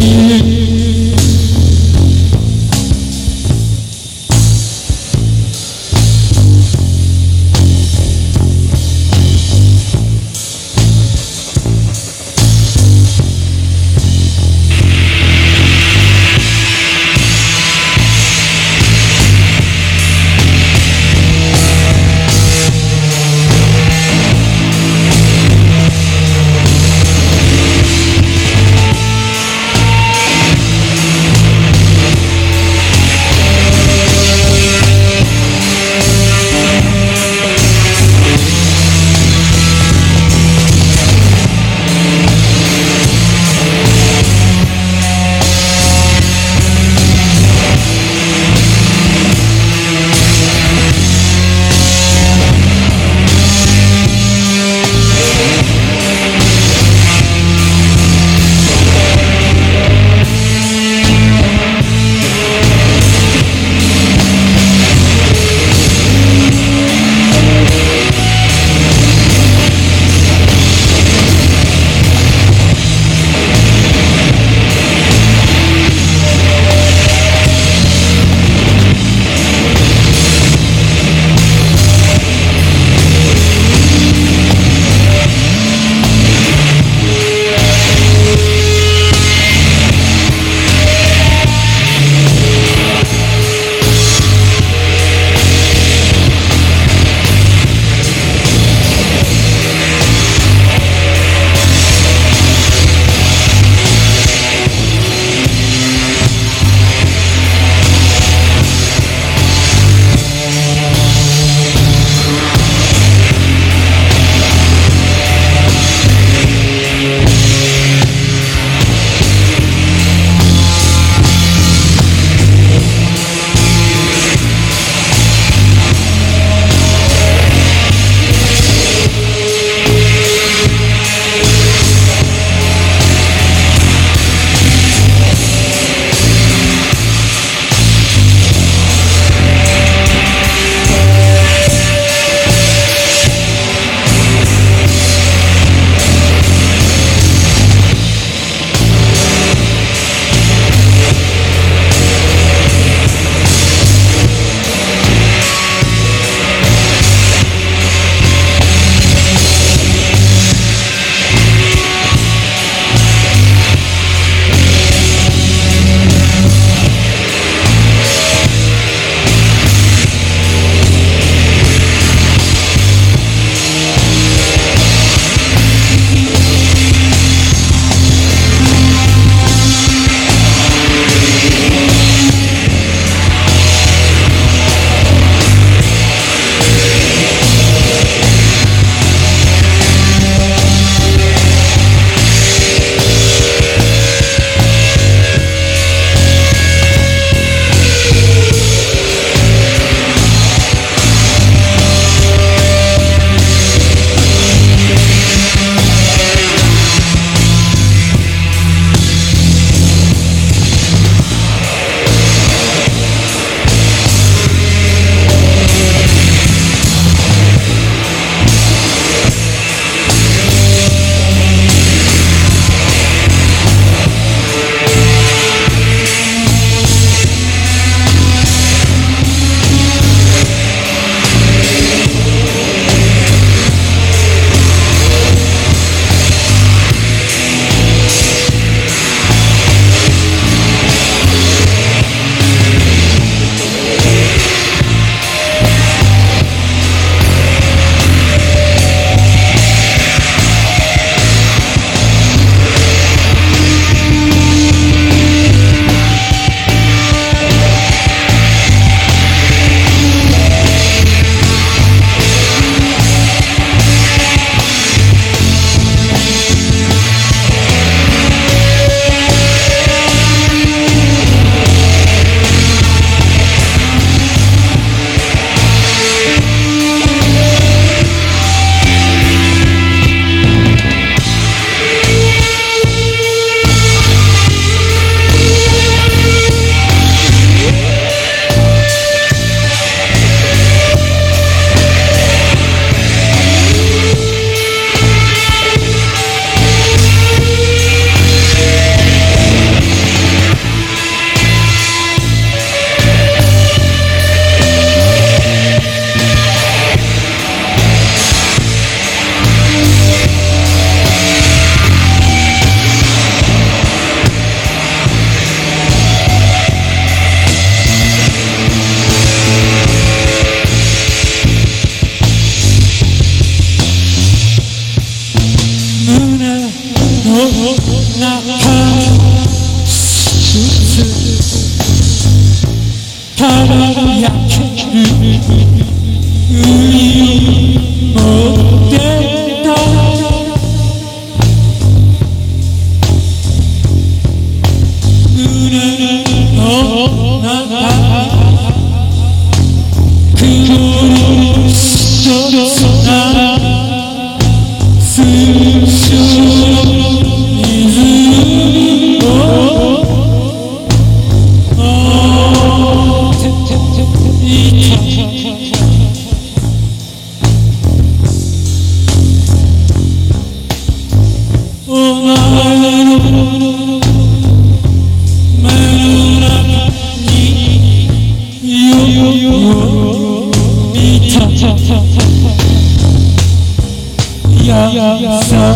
you.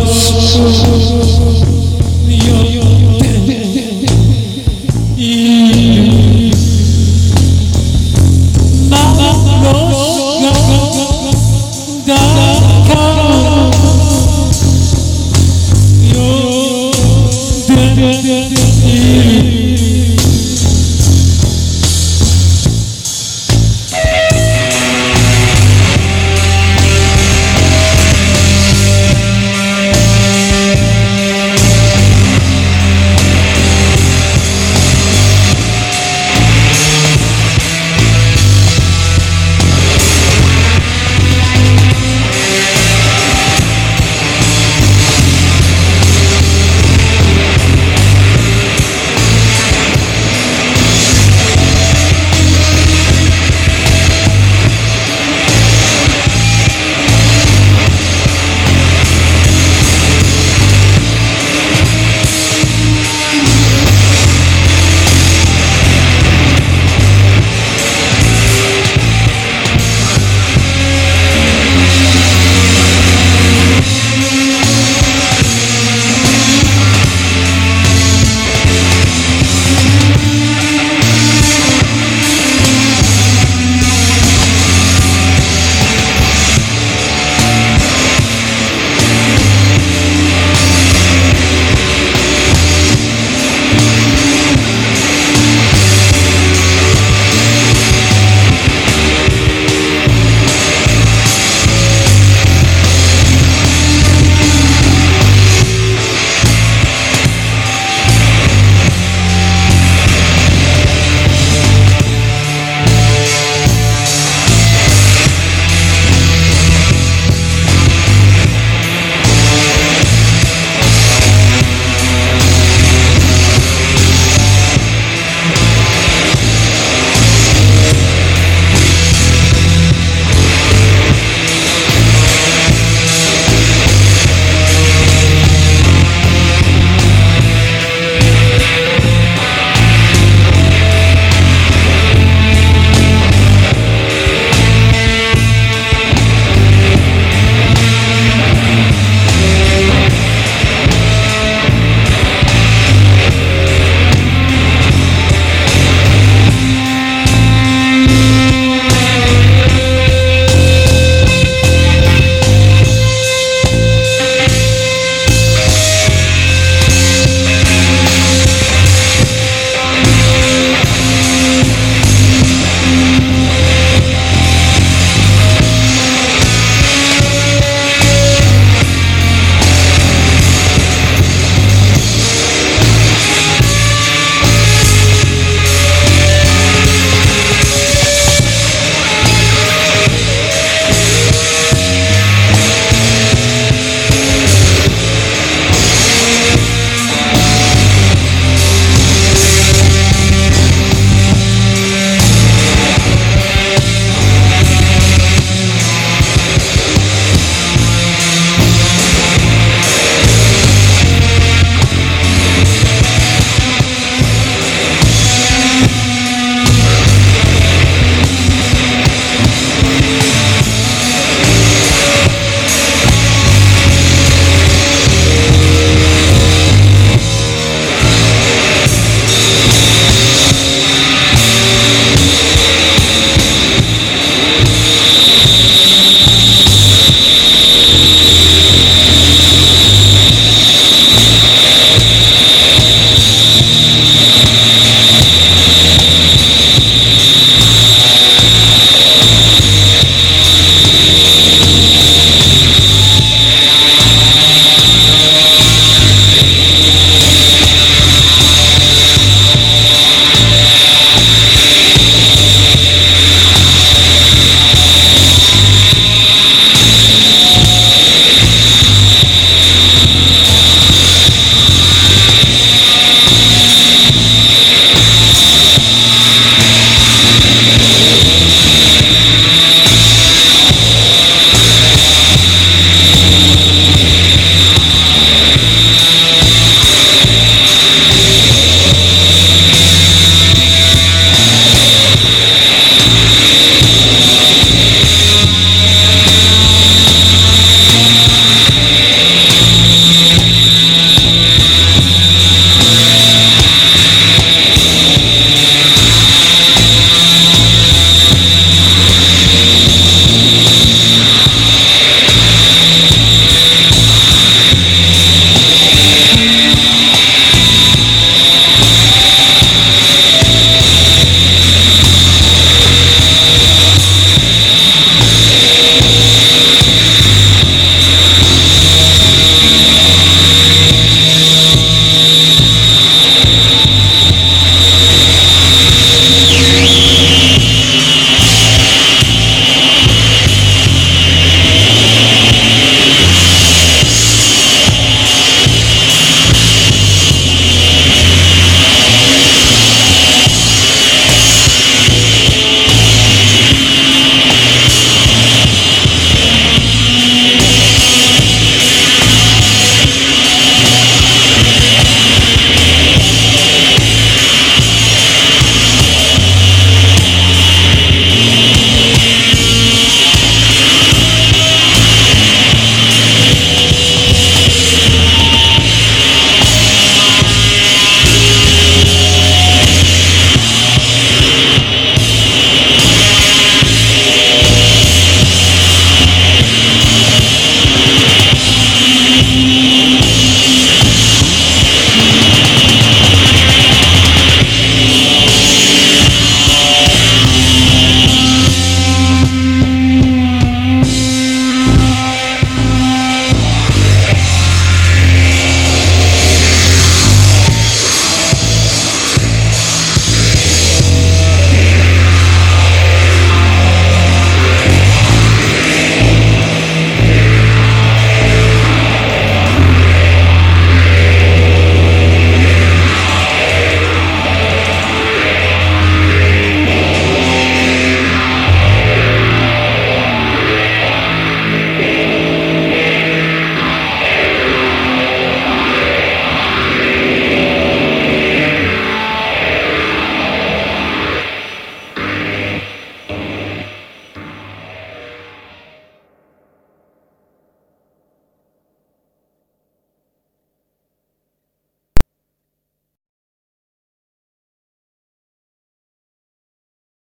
Yollar, yollar